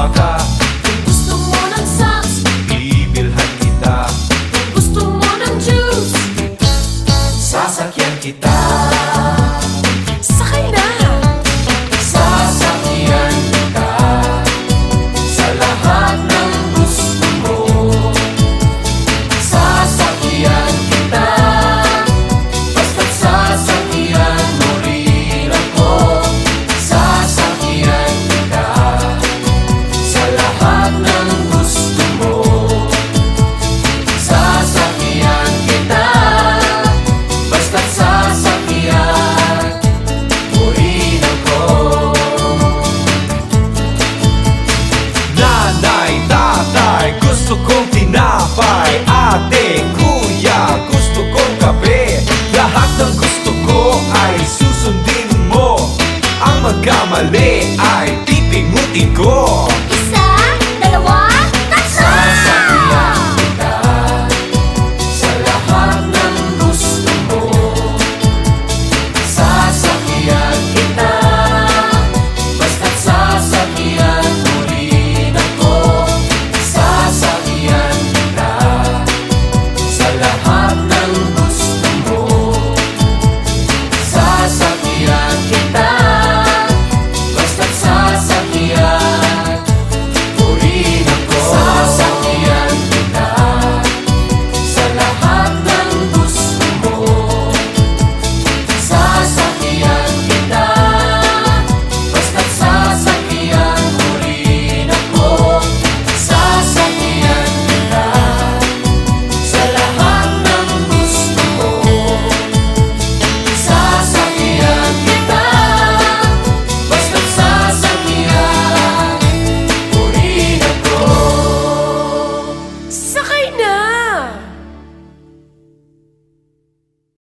magsawa